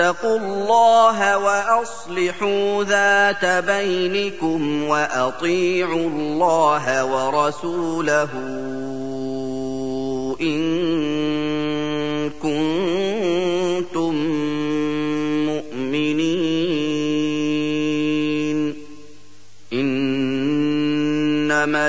الله وأصلحوا ذات بينكم وأطيعوا الله ورسوله إن كنتم مؤمنين. إنما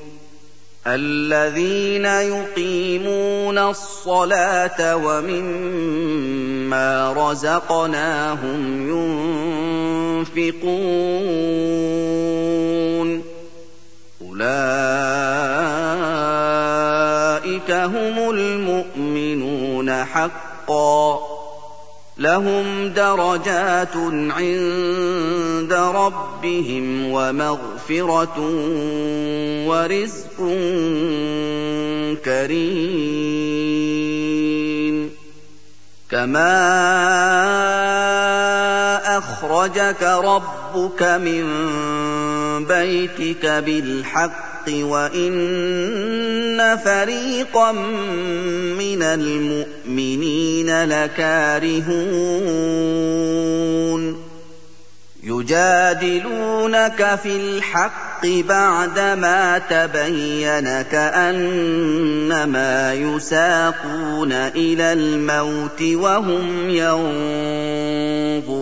الذين يقيمون الصلاة ومما رزقناهم ينفقون. أولئك هم المؤمنون حقا. لهم درجات عند ربهم ومغفرة ورزق كريم. كما اخرجك ربك من بيتك بالحق وإن فريقا من المؤمنين لكارهون. يجادلونك في الحق بعدما تبين كأنما يساقون إلى الموت وهم ينظرون.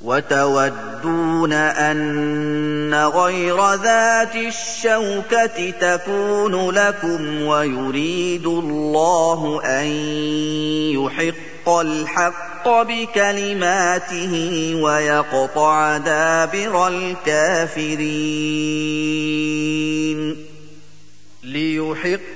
وتودون أن غير ذات الشوكة تكون لكم ويريد الله أن يحق الحق بكلماته ويقطع دابر الكافرين. ليحق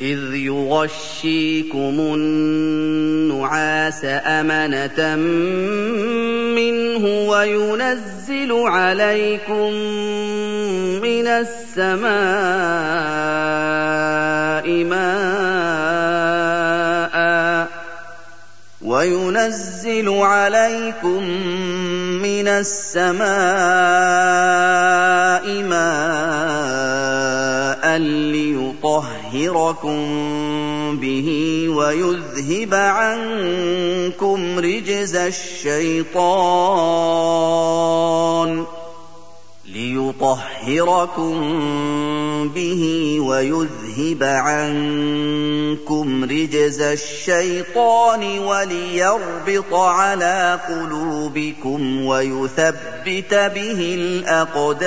إذ يغشيكم النعاس أمنة منه وينزل عليكم من السماء ماء وينزل عليكم من السماء ماء ليطهركم به ويذهب عنكم رجز الشيطان ليطهركم به ويذهب عنكم رجز الشيطان وليربط على قلوبكم ويثبت به الأقدام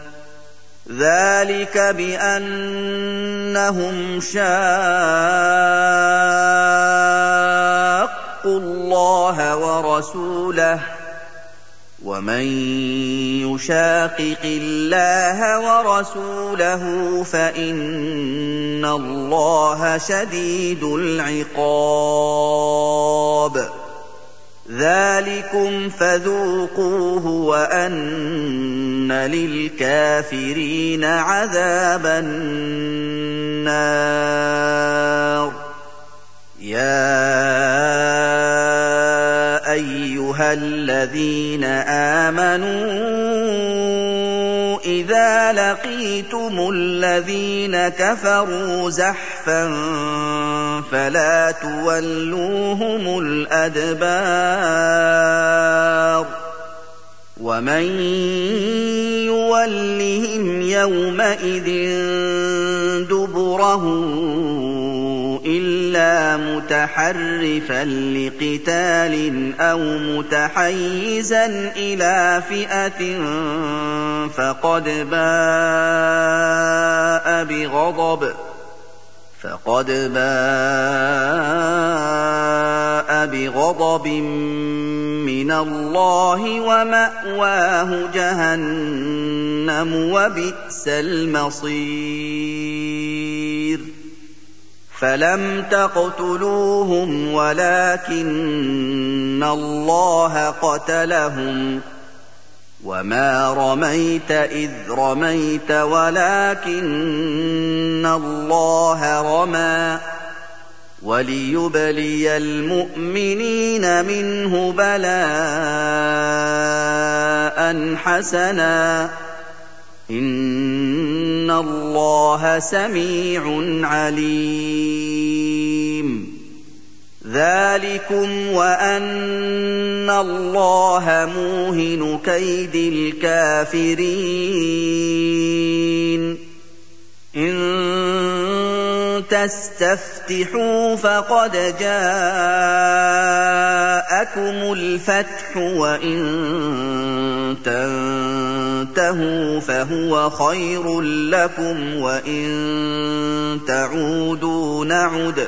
ذلك بأنهم شاقوا الله ورسوله ومن يشاقق الله ورسوله فإن الله شديد العقاب ذلكم فذوقوه وان للكافرين عذاب النار يا ايها الذين امنوا اذا لقيتم الذين كفروا زحفا فلا تولوهم الادبار ومن يولهم يومئذ دبره إلا متحرفا لقتال أو متحيزا إلى فئة فقد باء بغضب فقد باء بغضب من الله ومأواه جهنم وبئس المصير فلم تقتلوهم ولكن الله قتلهم وما رميت اذ رميت ولكن الله رمى وليبلي المؤمنين منه بلاء حسنا ان الله سميع عليم ذلكم وان الله موهن كيد الكافرين تستفتحوا فقد جاءكم الفتح وإن تنتهوا فهو خير لكم وإن تعودوا نعد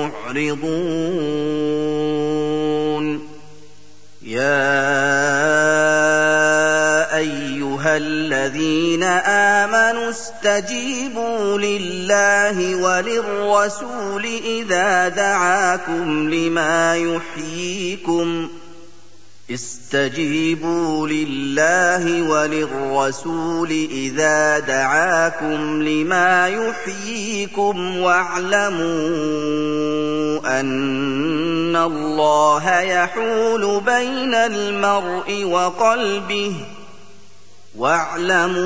مُّعْرِضُونَ. يَا أيها الذين آمنوا استجيبوا لله وللرسول إذا دعاكم لما يحييكم استجيبوا لله وللرسول إذا دعاكم لما يحييكم واعلموا أن الله يحول بين المرء وقلبه واعلموا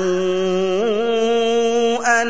أن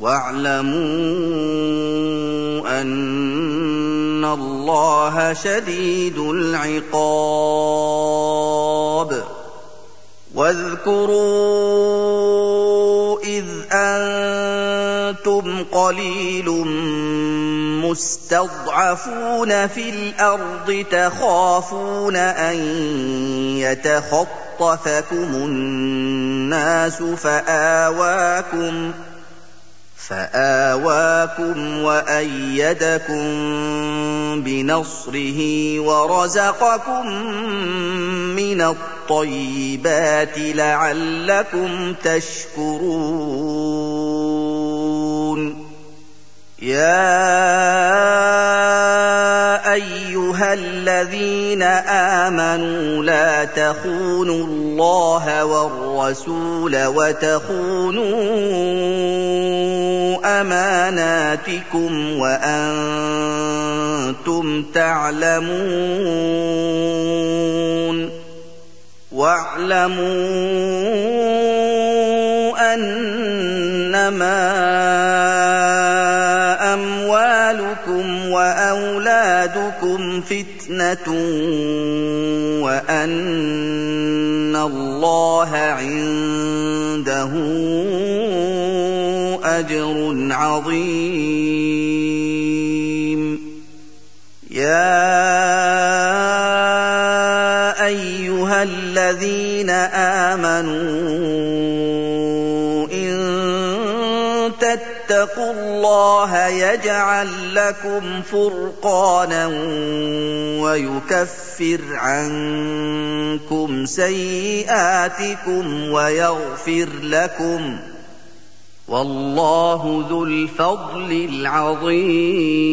واعلموا أن الله شديد العقاب. واذكروا إذ أنتم قليل مستضعفون في الأرض تخافون أن يتخطفكم الناس فآواكم فآواكم وأيدكم بنصره ورزقكم من الطيبات لعلكم تشكرون. يا أيها الذين آمنوا لا تخونوا الله والرسول وتخونوا أماناتكم وأنتم تعلمون واعلموا أنما أموالكم وأولادكم فتنة وأن الله عنده أجر عظيم. يا أيها الذين آمنوا إن تتقوا الله يجعل لكم فرقانا ويكفر عنكم سيئاتكم ويغفر لكم والله ذو الفضل العظيم.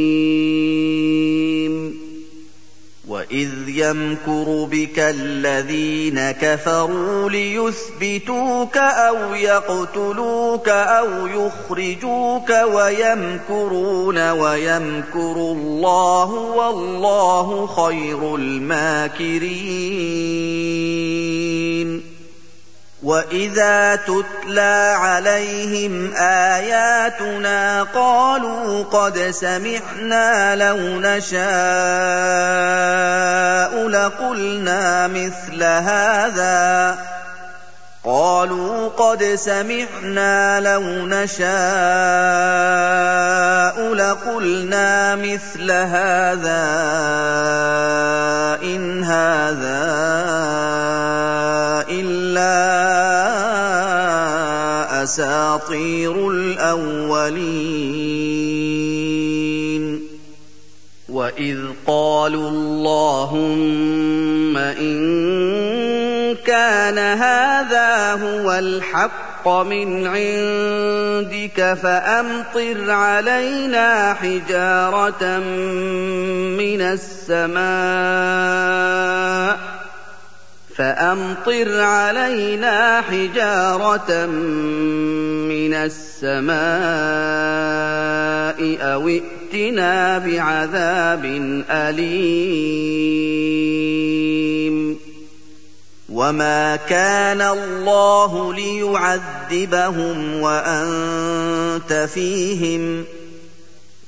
واذ يمكر بك الذين كفروا ليثبتوك أو يقتلوك أو يخرجوك ويمكرون ويمكر الله والله خير الماكرين. واذا تتلى عليهم اياتنا قالوا قد سمعنا لو نشاء لقلنا مثل هذا قالوا قد سمعنا لو نشاء لقلنا مثل هذا الا أساطير الأولين. وإذ قالوا اللهم إن كان هذا هو الحق من عندك فأمطر علينا حجارة من السماء فأمطر علينا حجارة من السماء أو ائتنا بعذاب أليم. وما كان الله ليعذبهم وأنت فيهم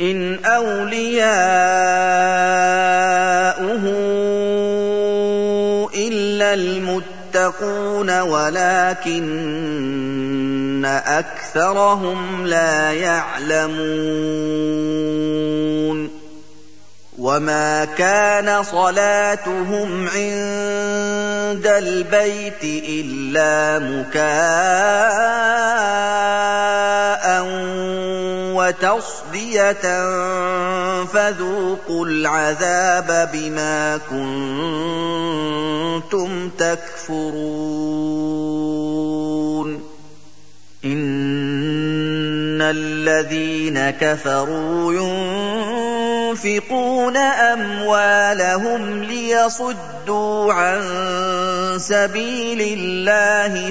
إن أولياؤه إلا المتقون ولكن أكثرهم لا يعلمون وما كان صلاتهم عند البيت إلا مكاء وتصدية فذوقوا العذاب بما كنتم تكفرون. إن الذين كفروا ينفقون أموالهم ليصدوا عن سبيل الله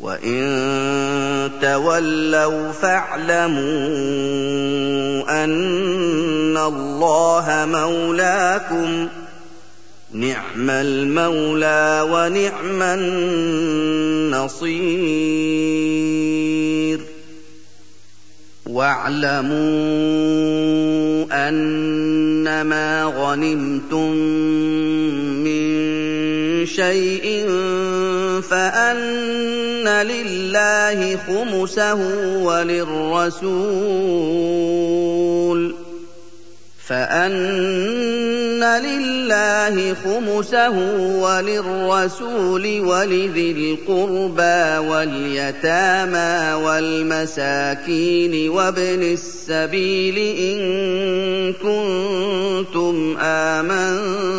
وان تولوا فاعلموا ان الله مولاكم نعم المولى ونعم النصير واعلموا انما غنمتم من شيء فان لله خمسه وللرسول فأن لله خمسه وللرسول ولذي القربى واليتامى والمساكين وابن السبيل إن كنتم آمنتم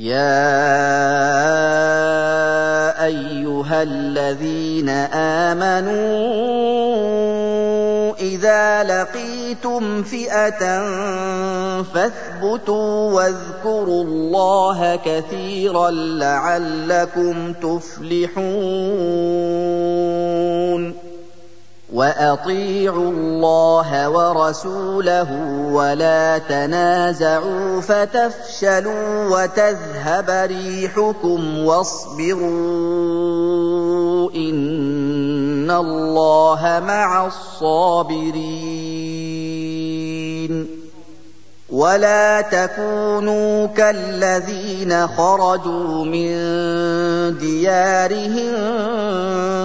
يَا أَيُّهَا الَّذِينَ آمَنُوا إِذَا لَقِيتُمْ فِئَةً فَاثْبُتُوا وَاذْكُرُوا اللَّهَ كَثِيرًا لَّعَلَّكُمْ تُفْلِحُونَ وَأَطِيعُوا اللَّهَ وَرَسُولَهُ وَلَا تَنَازَعُوا فَتَفْشَلُوا وَتَذْهَبَ رِيحُكُمْ وَاصْبِرُوا ۚ إِنَّ اللَّهَ مَعَ الصَّابِرِينَ ولا تكونوا كالذين خرجوا من ديارهم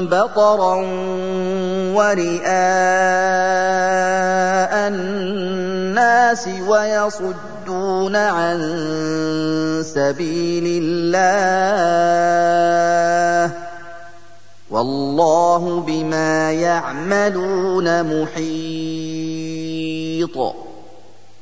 بطرا ورئاء الناس ويصدون عن سبيل الله والله بما يعملون محيط.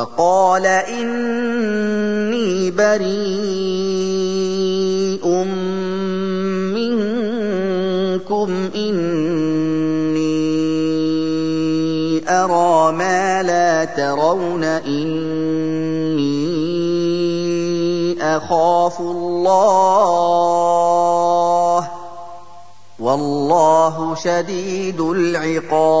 وَقَالَ إِنِّي بَرِيءٌ مِّنكُمْ أَرَىٰ مَا لَا تَرَوْنَ إِنِّي أَخَافُ اللَّهَ ۚ. وَاللَّهُ شَدِيدُ الْعِقَابِ.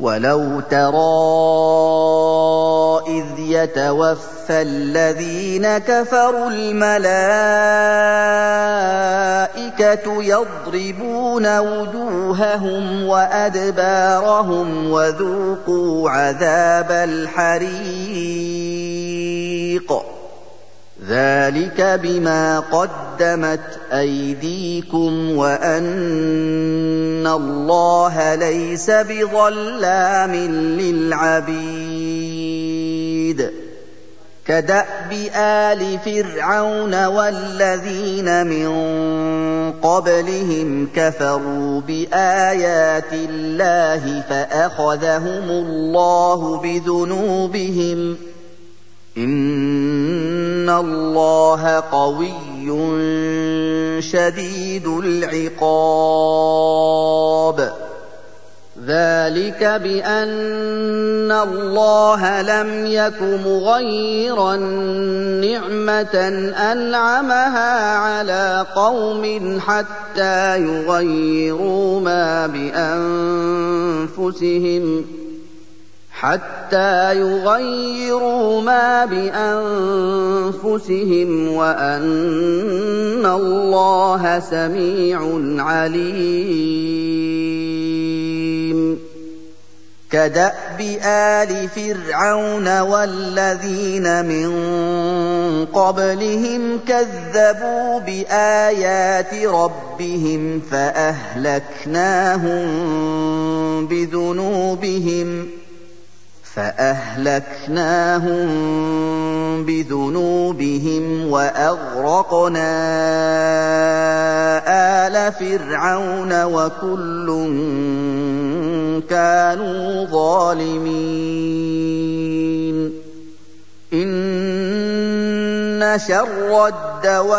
وَلَوْ تَرَىٰ إِذْ يَتَوَفَّى الَّذِينَ كَفَرُوا الْمَلَائِكَةُ يَضْرِبُونَ وُجُوهَهُمْ وَأَدْبَارَهُمْ وَذُوقُوا عَذَابَ الْحَرِيقِ ذَٰلِكَ بِمَا قَدَّمَتْ أَيْدِيكُمْ وَأَنَّ اللَّهَ لَيْسَ بِظَلَّامٍ لِّلْعَبِيدِ. كَدَأْبِ آلِ فِرْعَوْنَ وَالَّذِينَ مِن قَبْلِهِمْ كَفَرُوا بِآيَاتِ اللَّهِ فَأَخَذَهُمُ اللَّهُ بِذُنُوبِهِمْ ۗ. إِنَّ اللَّهَ قَوِيٌّ شَدِيدُ الْعِقَابِ. ذَٰلِكَ بِأَنَّ اللَّهَ لَمْ يَكُ مُغَيِّرًا نِّعْمَةً أَنْعَمَهَا عَلَىٰ قَوْمٍ حَتَّىٰ يُغَيِّرُوا مَا بِأَنفُسِهِمْ ۗ. حَتَّىٰ يُغَيِّرُوا مَا بِأَنفُسِهِمْ وَأَنَّ اللَّهَ سَمِيعٌ عَلِيمٌ. كَدَأْبِ آلِ فِرْعَوْنَ وَالَّذِينَ مِن قَبْلِهِمْ كَذَّبُوا بِآيَاتِ رَبِّهِمْ فَأَهْلَكْنَاهُم بِذُنُوبِهِمْ ۗ فَأَهْلَكْنَاهُم بِذُنُوبِهِمْ وَأَغْرَقْنَا آلَ فِرْعَوْنَ ۚ وَكُلٌّ كَانُوا ظَالِمِينَ. إِنَّ شَرَّ الدَّوَابِّ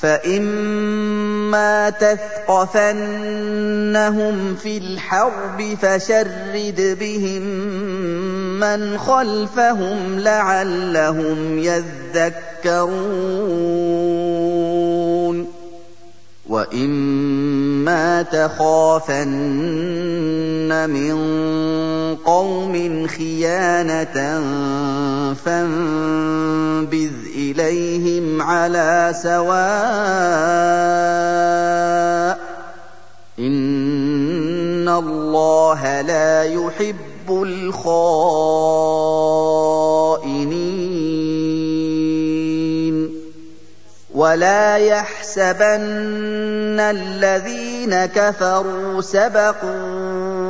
فَإِمَّا تَثْقَفَنَّهُمْ فِي الْحَرْبِ فَشَرِّدْ بِهِم مَّنْ خَلْفَهُمْ لَعَلَّهُمْ يَذَّكَّرُونَ وَإِمَّا تَخَافَنَّ مِن قَوْمٍ خِيَانَةً فَانبِذْ إِلَيْهِمْ عَلَىٰ سَوَاءٍ ۚ إِنَّ اللَّهَ لَا يُحِبُّ الْخَائِنِينَ وَلَا يَحْسَبَنَّ الَّذِينَ كَفَرُوا سَبَقُوا ۚ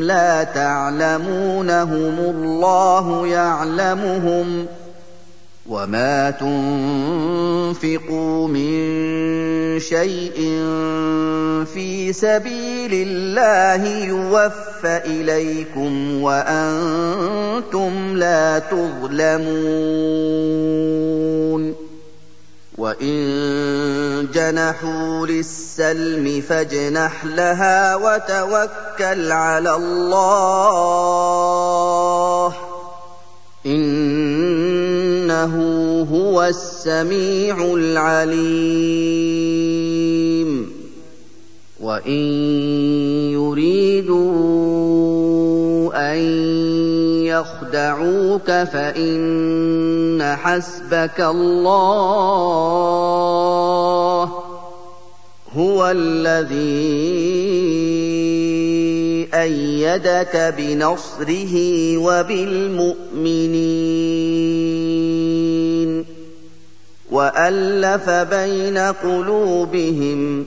لَا تَعْلَمُونَهُمُ اللَّهُ يَعْلَمُهُمْ ۚ وَمَا تُنفِقُوا مِن شَيْءٍ فِي سَبِيلِ اللَّهِ يُوَفَّ إِلَيْكُمْ وَأَنتُمْ لَا تُظْلَمُونَ وَإِن جَنَحُوا لِلسَّلْمِ فَاجْنَحْ لَهَا وَتَوَكَّلْ عَلَى اللَّهِ ۚ إِنَّهُ هُوَ السَّمِيعُ الْعَلِيمُ وَإِن يُرِيدُوا أَن يَخْدَعُوكَ فَإِنَّ حَسْبَكَ اللَّهُ ۚ هُوَ الَّذِي أَيَّدَكَ بِنَصْرِهِ وَبِالْمُؤْمِنِينَ وَأَلَّفَ بَيْنَ قُلُوبِهِمْ ۚ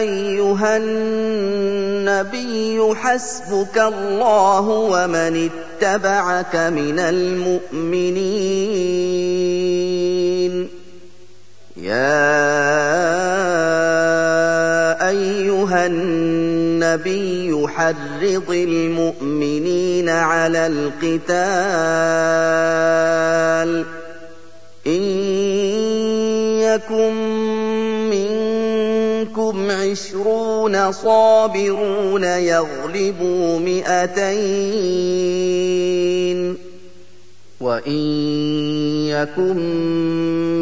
أَيُّهَا النبي حسبك الله ومن اتبعك من المؤمنين. يا أيها النبي حرض المؤمنين على القتال. إن يكن منكم عشرون صابرون يغلبوا مئتين وإن يكن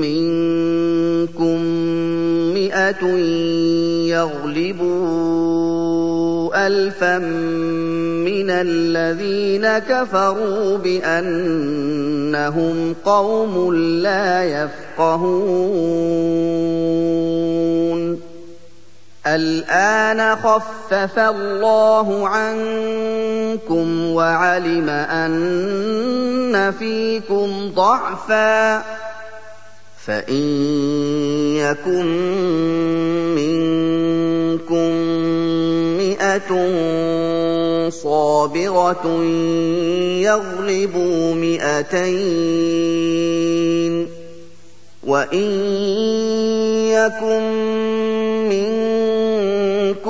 منكم مئة يغلبوا الفا من الذين كفروا بأنهم قوم لا يفقهون الآن خفف الله عنكم وعلم أن فيكم ضعفا فإن يكن منكم مئة صابرة يغلبوا مئتين وإن يكن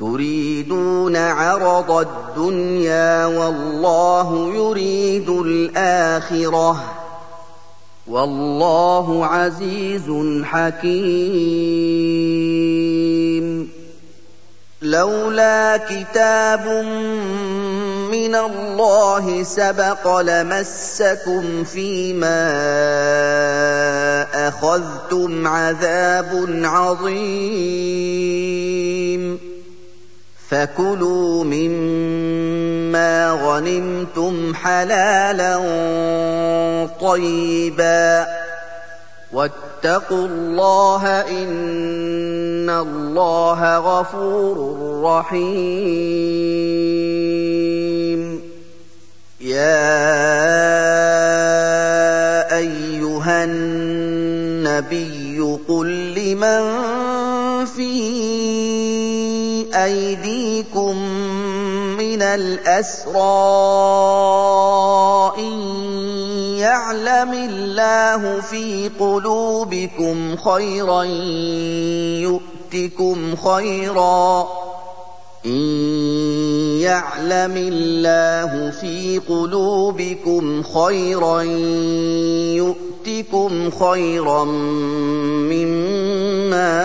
تريدون عرض الدنيا والله يريد الآخرة. والله عزيز حكيم. لولا كتاب من الله سبق لمسكم فيما أخذتم عذاب عظيم. فكلوا مما غنمتم حلالا طيبا واتقوا الله إن الله غفور رحيم. يا أيها النبي قل لمن في أيديكم من الأسرى إن يعلم الله في قلوبكم خيرا يؤتكم خيرا. إن يعلم الله في قلوبكم خيرا يؤتكم خيرا مما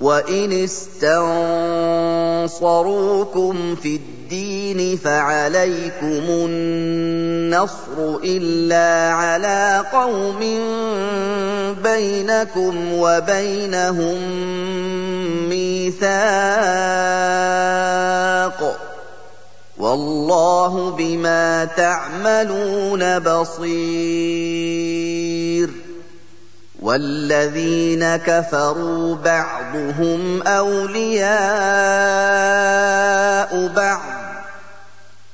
وَإِنِ اسْتَنصَرُوكُمْ فِي الدِّينِ فَعَلَيْكُمُ النَّصْرُ إِلَّا عَلَىٰ قَوْمٍ بَيْنَكُمْ وَبَيْنَهُم مِّيثَاقٌ ۗ وَاللَّهُ بِمَا تَعْمَلُونَ بَصِيرٌ وَالَّذِينَ كَفَرُوا بَعْضُهُمْ أَوْلِيَاءُ بَعْضٍ ۚ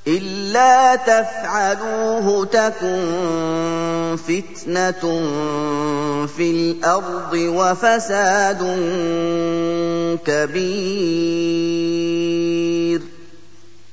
إِلَّا تَفْعَلُوهُ تَكُن فِتْنَةٌ فِي الْأَرْضِ وَفَسَادٌ كَبِيرٌ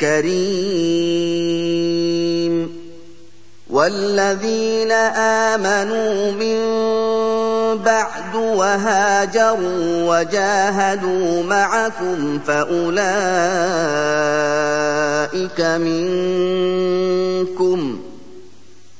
كَرِيمٌ وَالَّذِينَ آمَنُوا مِن بَعْدُ وَهَاجَرُوا وَجَاهَدُوا مَعَكُمْ فَأُولَٰئِكَ مِنكُمْ ۚ.